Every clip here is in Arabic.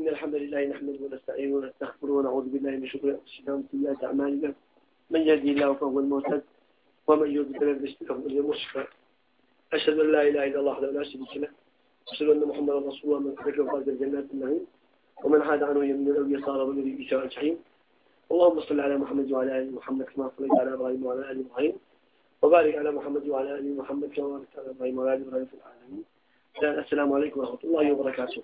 إن الحمد لله نحمده ونستعينه ونستغفره ونعوذ بالله من شرور أنفسنا ومن سيئات أعمالنا. من يهدي الله فهو المهتد ومن يضلل فلن تجد أشهد أن لا إله إلا الله لا شريك له أشهد أن محمدا رسول الله من ترك وفاز الجنات النعيم ومن عاد عنه يمين أو يسار من بشار الجحيم اللهم صل على محمد وعلى آل محمد كما صليت على إبراهيم وعلى آل إبراهيم. وبارك على محمد وعلى آل محمد كما باركت على إبراهيم وعلى آل إبراهيم في العالمين. السلام عليكم ورحمة الله وبركاته.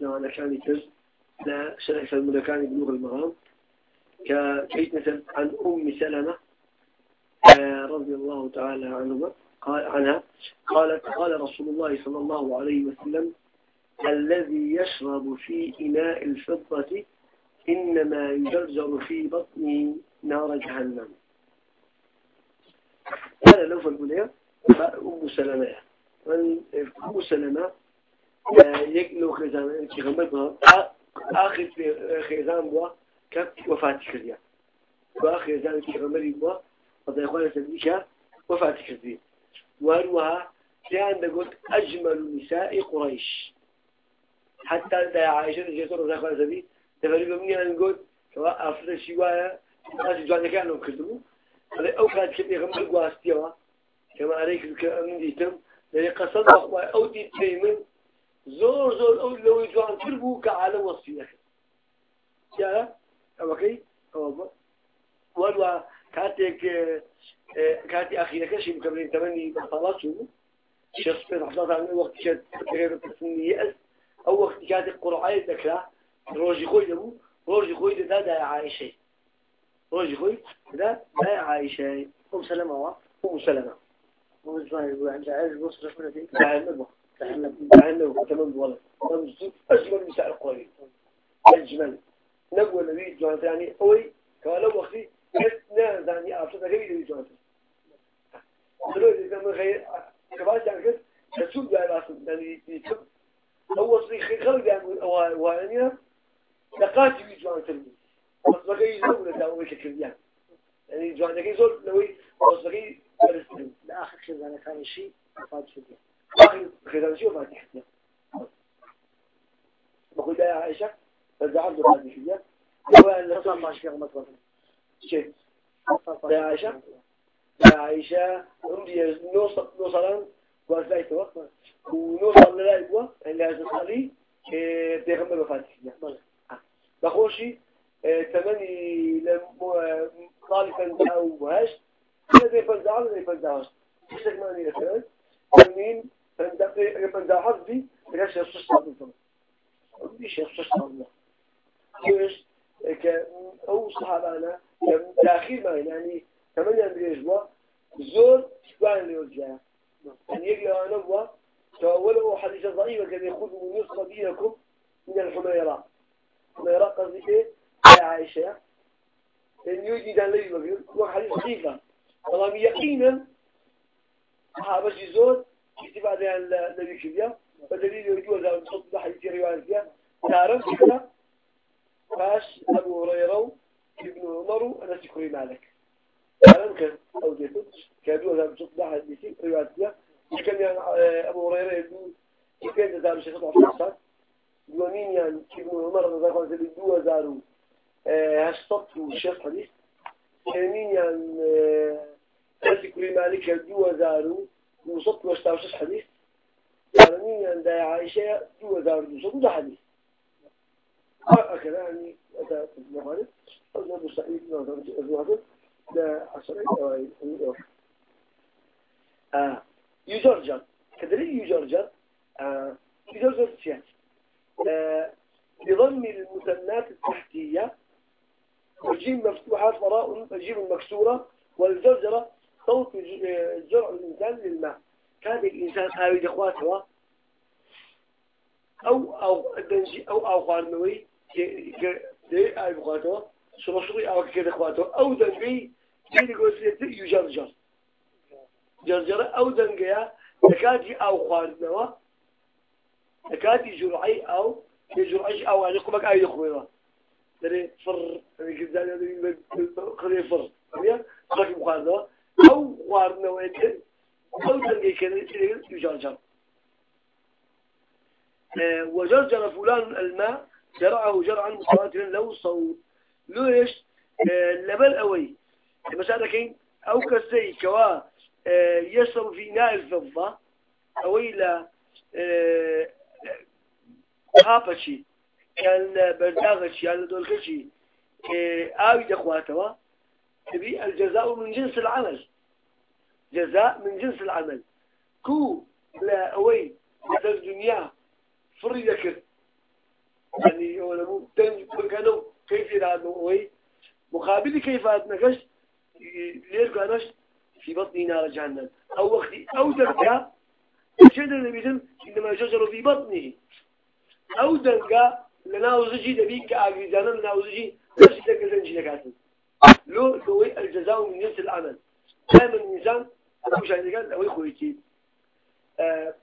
لو أنا كان يتز لا شرح الملكان بلوغ المرام. كيت مثل عن أم سلمة آه، رضي الله تعالى عنها قال عنها قالت قال رسول الله صلى الله عليه وسلم الذي يشرب في إناء الفضة إنما يجرجر في بطنه نار جهنم. هذا لو فالقولية أم سلمة. أم سلمة كرديا وآخر خزان كغمبري بوا وضع إخوانا سبيكا وفاة كرديا وهروها كان دقول أجمل نساء قريش حتى دا عائشة جيتور وضع إخوانا سبي تفريق مني أنا نقول كوا أفضل شوايا ناس جوانا كانوا كردمو أو كانت كبير غمبر قواستيوا كما عليك كأمن ديتم لأن قصد أخوة أو ديت من زور زور أو لو يجوان تربو كعالم وصية يا أوكي أو والله كاتك كاتي أخي كشي مكملين تمني بطلاتهم شخص من حصلت عن وقت كانت غير التسمية أو وقت كانت القرآن ذكرى روجي خوي دمو روجي خوي ده ده عايشة روجي خوي ده ده عايشة أم سلمة أم سلمة أم سلمة يقول عند عايش بص رفنا دي تعال تعلم كمان والله أجمل نساء القرآن أجمل. نبوة النبي جوانت يعني أوي كوالا وقتي نا يعني أفضل غير النبي جوانت دلوقتي إذا من غير كباش يعني كده تسوق يعني أصلا يعني يتم هو صريخ خلق يعني وأنيا. لقات يجي جوانت بس بقى يزول ده هو كده يعني. جوانت كده يزول لو بس بقى يرسل لآخر شيء أنا كان شيء فاضي شديد. شو فاتح بقول يا عائشة هذه شوية هو أن تصل ما شيء غمض شيء يا عائشة؟ يا عائشة عندي نوصل نوصلان وأسلايت وقت؟ ونوصل للايك وقت اللي هذا صلي بيغمر فاتح بخوشي لم طالبا أو هاش الذي فزعل الذي فزعل إيش تكمل فندا حظي بلاش يخصص بالضبط ليش؟ يخصص الله كيش ك أو صحابنا تأخير ما يعني ثمانية بريجوا زور شوان اللي يرجع يعني يقلوا أنا بوا فأوله حديث ضعيف كان يأخذ من نصف دينكم من الحميرة. حميرة قصدي إيه؟ يا عائشة. إن يوجد أن لا يبقى هو حديث ضعيفة. والله يقينا صحابة زور استفادة عن النبي كبيا بدليل يجوز أن تصد حديث رواية تعرف كده فاش أبو هريرة ابن عمر أنا سكري مالك تعرف كان أو جيتو كيجوز أن تصد حديث رواية كان يعني أبو هريرة يقول كيف تزال الشيخ عبد الحسن يقولين يعني؟ ابن عمر رضي الله عنه يدو زارو هشطت الشيخ حديث. كانين يعني؟ سكري مالك يدو زارو وصلت واشتاوشش حديث؟ قالني عند عائشة دو دار دوسة ده حديث. هكذا يعني أتى المغرب. قلنا مستحيل نظر الزواج لا عشرين أوائل آه يجرجر. كذلك يجرجر؟ آه يجرجر سياسي آه بضم المثنات التحتية والجيم مفتوحات وراء الجيم المكسورة والجرجرة صوت جرع الإنسان للماء كان الإنسان آوي دخواته أو أو دنجي أو أو خارنوي دي آوي دخواته شو شو أو كده دخواته أو دنجي كده قصير يجرجر جرجر أو دنجيا تكاتي أو خارنوا تكاتي جرعي أو جرعي أو يعني قبك آوي دخواته دري فر. يعني كذا يعني خليه فر. يعني خليه مخالفة أو وارنا ويتر أو تنجي كذا يجرجر آه، وجرجر فلان الماء جرعه جرعا متواترا له صوت ليش آه، لبل أوي. مثلا كين أو كسي كوا آه، يصب في ناء الفضة أو إلى هابشي كان برداغشي يعني دولكشي آوي دخواتوا. تبي الجزاء من جنس العمل. جزاء من جنس العمل. كو لا أوي هذا الدنيا فري ذكر يعني هو كانوا كيف يراد أوي؟ مقابل كيف أتنقش ليش كانش في بطن نار جهنم. أو وقت أو دقة شد النبي إنما جزر في بطنه أو دقة لنا وزجي دبيك كأجزانا لنا وزجي نفس دقة زنجي لكاتب لو لو الجزاء من جنس العمل. دائما الإنسان مش عندي قال أو يخويتي أه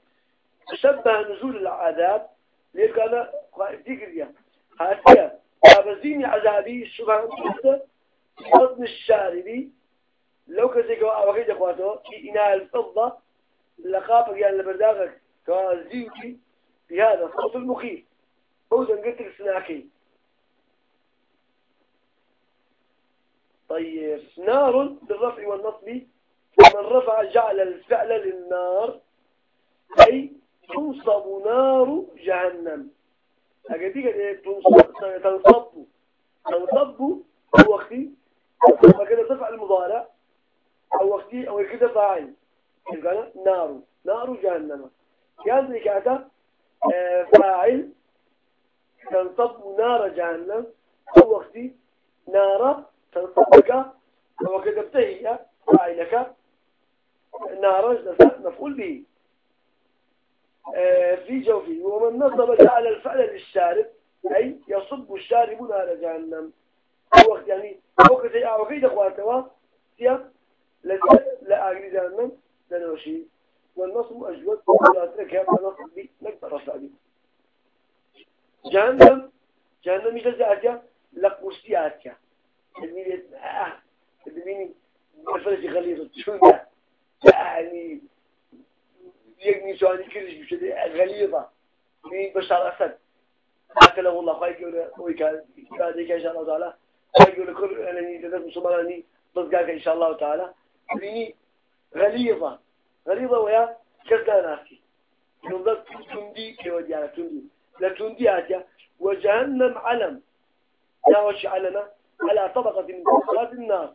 شبه نزول العذاب ليه قال؟ ذكر يا هاتيا أبزيني عذابي الله بطن الشاربي. لو كذلك وقيت أخواته في إناء الفضة لقابك يعني لبرداغك. كوازيوتي بهذا الصوت المخيف. بوزن قتل سناكي. طيب نار بالرفع والنصب. ومن رفع جعل الفعل للنار أي تنصب نار جهنم. أجديك تنصب تنصب. تنصب هو وقتي ما كده تفعل المضارع أو وقتي أو كده فاعل قال نار نار جهنم. ذيك هذا آه، فاعل تنصب نار جهنم أو وقتي نار تنصبك. أو كده فاعلك نار مفعول به. آه، في جوفه. ومن نصب جعل الفعل للشارب أي يصب الشارب نار جهنم. وقت يعني وقت وقت أخواتوا سيا لا أجري جهنم لنوشي والنصب أجود ولا ترك هذا نصب بي نقدر رفع جهنم جهنم يجزع لك مستياتك تدميني آه تدميني الفرج غليظ شو يعني يجني سؤالي كرش بشدي غليظة من بشار أسد أكله الله خير يقول ويكاد بعدك إن شاء الله تعالى يقول كل أنني تدرس مسلماني بصقاك إن شاء الله تعالى بني غليظة. غليظة ويا كذا ناسي ينظر تندي كودي على تندي. لا تندي هاتيا وجهنم علم. يا وش علنا؟ على طبقة من طبقات النار.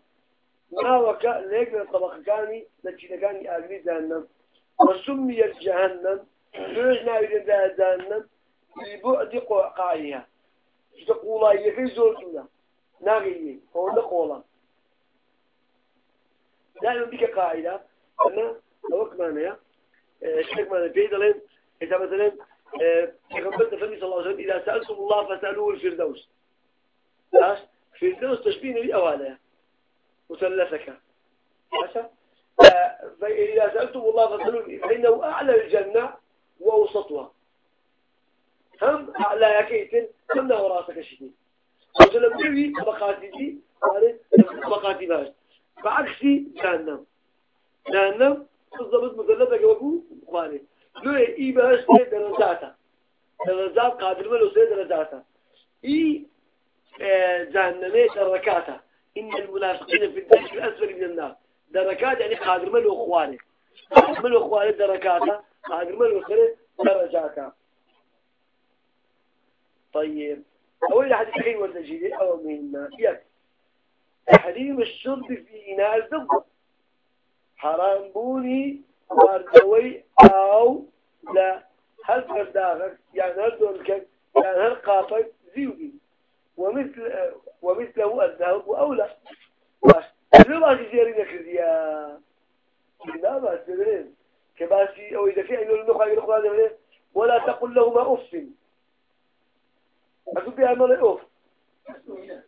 ليك من الطبقة كاني التي كاني أجري جهنم. وسميت جهنم. ليش ناوي جهنم؟ لبعد قعقاعها تقول هي في زوجنا. ناقية هو نقولا دائما بك قاعدة أنا أوك معناها شك معناها بيد لين إذا مثلا يقبل النبي صلى الله عليه وسلم إذا سألتم الله فسألوه الفردوس. فردوس تشبيه لي أولا. مثلثك. ماشي فإذا سألتم الله فاسألوني فإنه أعلى الجنة وأوسطها. هم أعلى يكيت هم له رأسك الشديد وسلم بيوي طبقاتي دي طبقاتي باش بعكسي جهنم. جهنم بالضبط مثلثة وقو خواني لو إي باش سيد درجاته درجات قادر ولو سيد درجاته إي آه، جهنمية دركاته إن المنافقين في الدرك الأسفل من النار دركات يعني قادر ملو اخواني قادر ملو اخواني دركاته قادر ملو اخواني درجاته طيب. أول حديث حين ولا جيدي أو مهمة يك تحريم الشرب في إناء الفضة حرام بوني واردوي أو لا. هل فرداغك؟ يعني هل دولك يعني هل قافك زيودي ومثل ومثله الذهب وأولى لو باسي زيرين كرديا لا باس بدرين كباسي أو إذا في أنه النخوة ينخوة ولا تقل لهما أف. أقول بها مالي أف.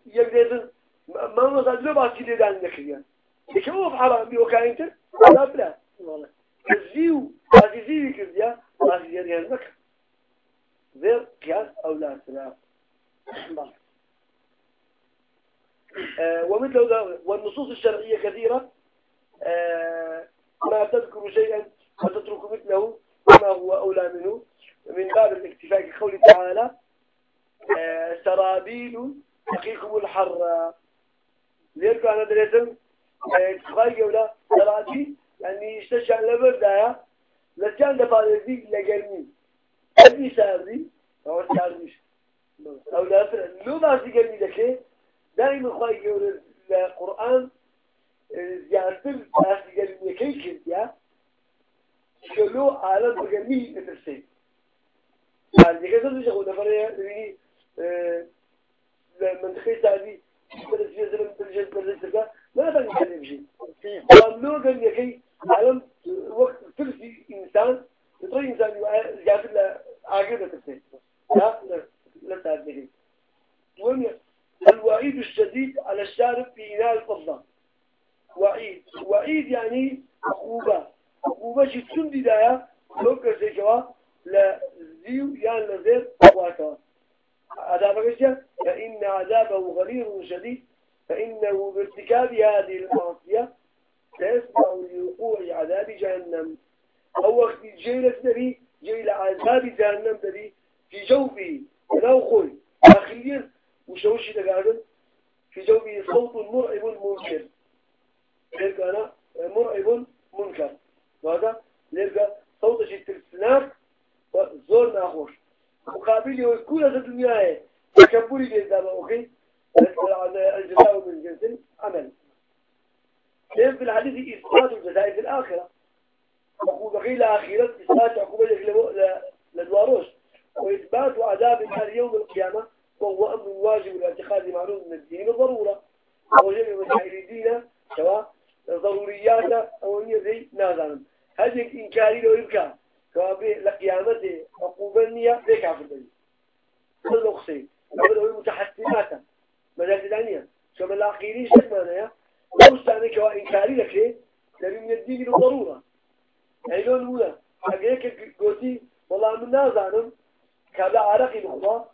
يقدر ما نصد لو باسي لدان نكريا لكن أوف حرام بي وكاينت لا بلا. الزيو باسي زيري كرديا باسي زيرين نكر غير قياس أو لا سلام ومثل والنصوص الشرعية كثيرة. آه، ما تذكر شيئا وتترك مثله وما هو أولى منه. من باب الاكتفاء كقوله تعالى آه، سرابيل تقيكم الحر. ليركو أنا دريتم تخاي ولا سرابيل يعني يشتشع لبردايا لكان دفع لذيك لقرمي أبي ساري أو ساريش أو لا فرق لو ما سيقرمي لكي دائما خاي ولا القرآن زيارتر باسي قرمي كي كنت يا شلو عالم بقرمي نترسي يعني كذا تجي نفرية يعني منطقة ثانية بلدية زمن بلدية بلدية لا تنقل شيء قالوا قال يكي عالم وقت ترسي إنسان يطري إنسان يجاب له عاقبة ترسي لا لا لا تعرفه المهم الوعيد الشديد على الشارب في إناء الفضة. وعيد. وعيد يعني عقوبة. عقوبة شيء تسندي دايا لو كسيكوا لا زيو يعني لزير أقواتها عذاب فإن عذابه غليظ شديد. فإنه بارتكاب هذه المعصية سيسمع لوقوع عذاب جهنم. أو وقت جيلة نبي جيل عذاب جهنم نبي في جوفه لا أخوي داخليا وشوشي تقاعد في جوفه صوت مرعب منكر. لذلك أنا مرعب منكر. وهذا لذلك صوت شيء ترسناك وزور ناخوش مقابل كل الدنيا تكبري جدا أوكي؟ الجزاء من جنس عمل لأن في الحديث إثبات الجزاء في الآخرة. عقوبة غير الآخرة إثبات عقوبة للواروش وإثبات عذاب النار يوم القيامة. وهو أمر واجب الاعتقاد معلوم من الدين بالضرورة وجميع مسائل الدين سواء ضروريات أو زي نازل. هذه إنكاري لو يبكى كوابي لقيامته عقوبة نية ذيك عفر بني هذا الأقصي. هذا متحسنات مجال ثانية من الأخيرين شك معنا يا لو استعني كوا إنكاري لك لأن من الدين بالضرورة يعني لون الأولى أجيك قوتي والله من عنهم كذا عرقي بخوا.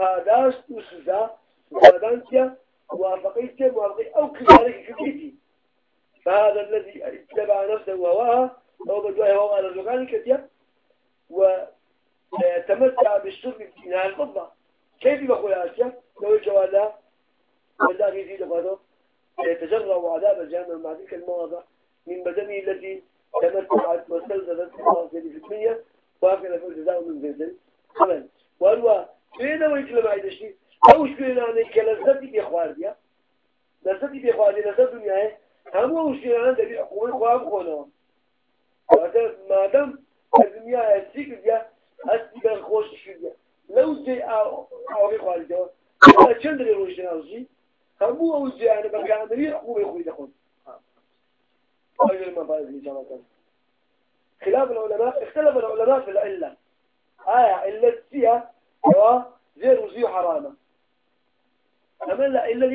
فاداش تسزا فادانتيا موافقيتيا موافقي أو كذلك كبيتي فهذا الذي اتبع نفسه وهواها أو بدوها هو على الزقان كتيا وتمتع بالشرب نهاية الفضة كيف يقول أشياء لو الجوالات والله يزيد هذا يتجرع عذاب الجهنم مع تلك المواضع من بدنه التي تمتعت واستلزمت في الدنيا وهكذا في الجزاء من زلزل خلال وقالوا فين ويكلم عيد الشيء أوش بينا عنك لذتي بإخوانيا لذتي بإخوانيا لذت دنيا هم وش بينا عندك بإخوان خواب خونا وهذا ما دام الدنيا السيكل يا أسيبا خوش شديا لو جاي أو أو إخواني جوا لا تشندري روشنا روشي همو أوزي يعني بقى عملية حكومة يخوي دخون أجل ما فاز إن شاء الله خلاف العلماء اختلف العلماء في العلة آية إلا فيها هو زير وزيو حرامة أما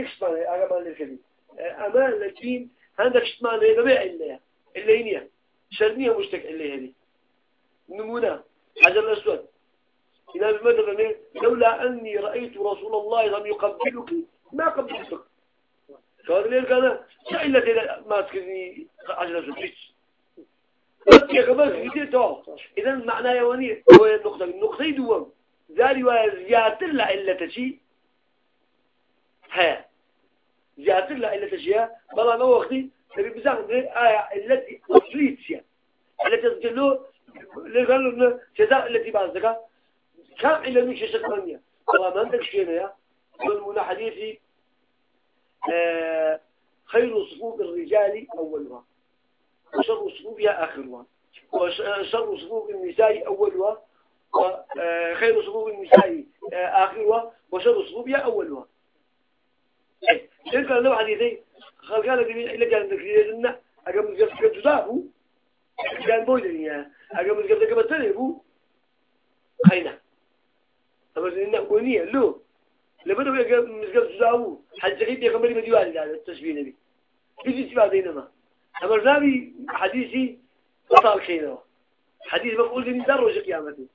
إلا أمان للكذب أمان للدين عندك شمال هي ببيع إلا إلا ينيا شرنية مشتك إلا هذه نمونا حجر الأسود. إلى المدرسة لولا أني رأيت رسول الله لم يقبلك ما قبلتك قال لي كان شعلة ما عجلة سبيش بس يا كمان في تو إذا معناه يواني هو النقطة النقطة دوم. ذالي وزيادة لا إلا تشي ها. زيادة لا إلا تشي بلا ما وقتي تبي بزاف آية التي أصليتها التي تقولوا اللي قالوا إنه جزاء التي بعد كم إلا مش شكرانية والله ما عندك شيء يا من حديثي آه، خير صفوف الرجال أولها وشر صفوفها آخرها وشر صفوف النساء أولها وخير آه، صفوف النساء آه، آخرها وشر صفوفها أولها تلك النوع حديثي خلقنا إلا كان ذكرية لنا أقام القبض جزابه كان بويدني أقام قبض تليبه خينا. نقولية لو لبدو يقول مسجد زاو حجري بيغمري بديوان هذا التشبيه نبي. في تبع دينما. أما الرابي حديثي بطال كينه حديث مقول لي دار وجه قيامتي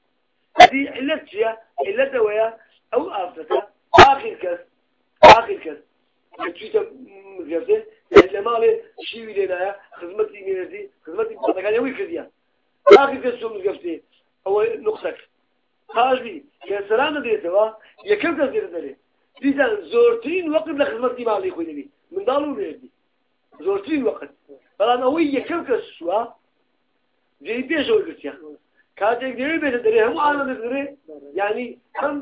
هذه شيء علة ويا أو شوی دی دا خدمت یې ګرځي خدمت یې په تاګه وی کړی اخر کې څومره ګفتي او نقصه حاجی یا سلام دې ته وا یکم ته زیردلې دې ځان زورترین وخت د خدمت یې مالې خو دې من دالو دې زورترین وخت بلان او یکم کس شو جې دې جوړ کړی کاتێک دەوێت دەرێ هەموو ئاە دەدرێ ینی هەم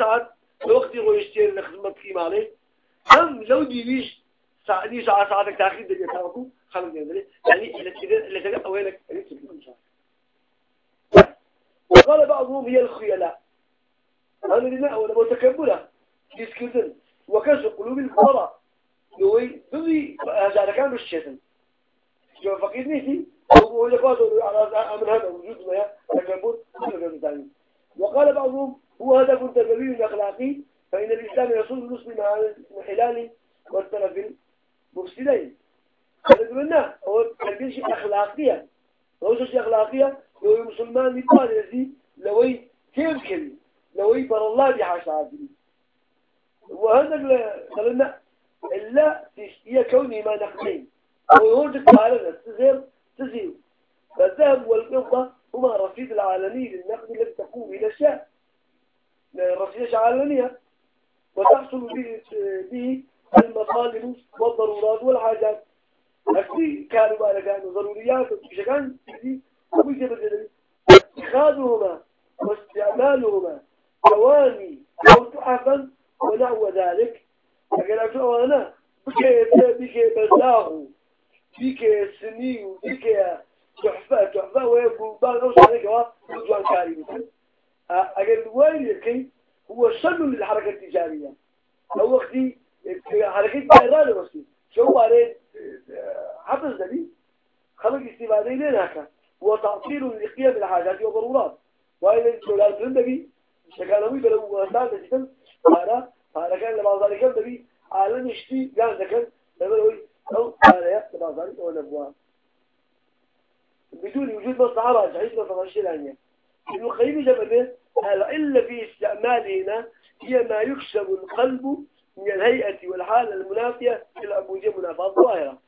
ساعت لە وقتی ڕۆیشتێن لە خزمەتی ماڵێ هەم لەو دیویش ساعة ساعة ساعتك تاخير دي تاخو خلق دي يعني اللي تقدر أوينك اللي تقدر وقال بعضهم هي الخيلاء. هذا لنا ولا متكبرة. يسكتن. وكسر قلوب الكفار نوي ضدي هذا كان بالشيطان جو فقير نيتي. هو يقاتل على من هذا وجود ما تكبر. وقال بعضهم هو هدف تربوي أخلاقي فإن الإسلام يصد المسلم عن الحلال والترف المفسدين هذا قلنا هو تربية أخلاقية. هو شيء أخلاقية؟ لو مسلمان يقال يزي لوي تمكن لوي بر الله بحاشا عبدي وهذا قلنا إلا هي كوني ما نقلين ويوجد تعالى تزير تزير فالذهب والفضة هما رصيد العالمي للنقد الذي تقوم إلى الشاء الرصيد العالمية. وتحصل به المطالب والضرورات والحاجات. أكثر كانوا بالكان ضروريات وشكان أبو جبل اتخاذهما واستعمالهما ثواني أو تحفا ونحو ذلك. فقال أنا بك بك بزاغ بك سني بك تحفة تحفة ويبقى بعض أوسع عليك وجوان كاري مثل أقل وين هو شن للحركة التجارية. أو وقتي حركة الطيران وصي شو عليه حفظ ذلك خلق استفادة لنا وتعطيل لقيام الحاجات والضرورات وإذا الدولار النبي شكانوي بلو وثان تجتن هذا هذا كان لبعض ذلك النبي عالم يشتي قال ذكر لبلوي أو هذا لبعض ذلك أو نبوه بدون وجود مصنع راجع عيش مصنع الشيلانية ابن القيم جبل العلة في استعمالنا هي ما يكسب القلب من الهيئة والحالة المنافية للعبودية منافاة ظاهرة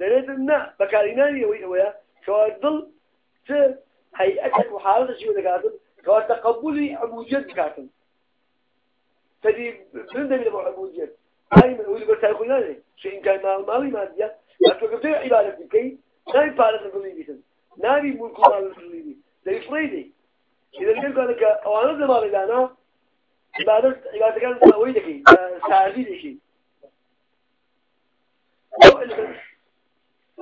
لأن الناء بكاريناني ويا شو الظل هيئتك وحالتك شو دكاتن كوا تقبلي عبودية دكاتن فدي بنده من عبودية هاي من برتاح خلانه شو إن كان مال مالي مادية. أتوقف عبادة بكي ناي بارة نقولي بيتن نابي ملك مال نقولي ده فريدي إذا اللي قال لك أوانا زمان لنا عبادة عبادة كان سوي دكي سعدي دكي أو إلا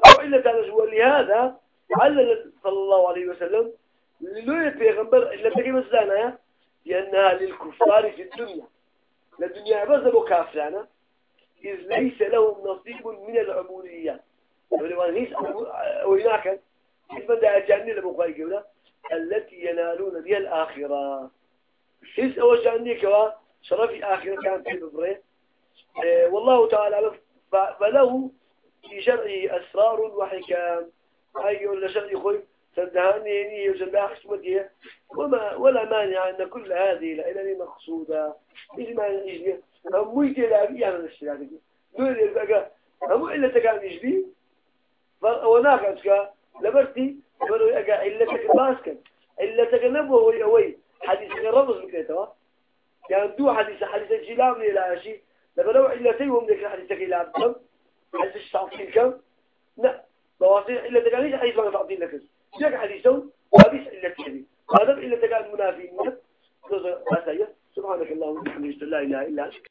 أو إلا تنجوا لهذا علل صلى الله عليه وسلم لو يبيغمبر إلا تجي مسلانا لأنها للكفار في الدنيا الدنيا بس أبو كافرانا إذ ليس لهم نصيب من العبودية وهناك اسم دا أجاني لبقاء قبلة التي ينالون بها الآخرة إذ أوجاني كوا شرف آخرة كان في ببري والله تعالى فله في شرعه أسرار وحكام. ولا شرعي خوي سدهاني يعني وجنبها حكمتي وما ولا مانع أن كل هذه العلل مقصودة إيش ما يجي هم يجي لا بيعمل الشيء هذا دول يبقى هم إلا يجي فوناك أشكا لبرتي ولو يقع إلا تكباسكن إلا تكنبه هو يوي حديث رمز بكيتوا يعني دو حديث حديث الجلام إلى شيء. لما لو إلا تيهم ذكر حديث الجلام كم حديث الشعبين كم؟ لا. بواصيل إلا تقال ليش حديث ما تعطين لك؟ ذاك حديثه وحديث إلا تشري هذا إلا تقال منافي النت سبحانك اللهم وبحمدك لا إله إلا أنت.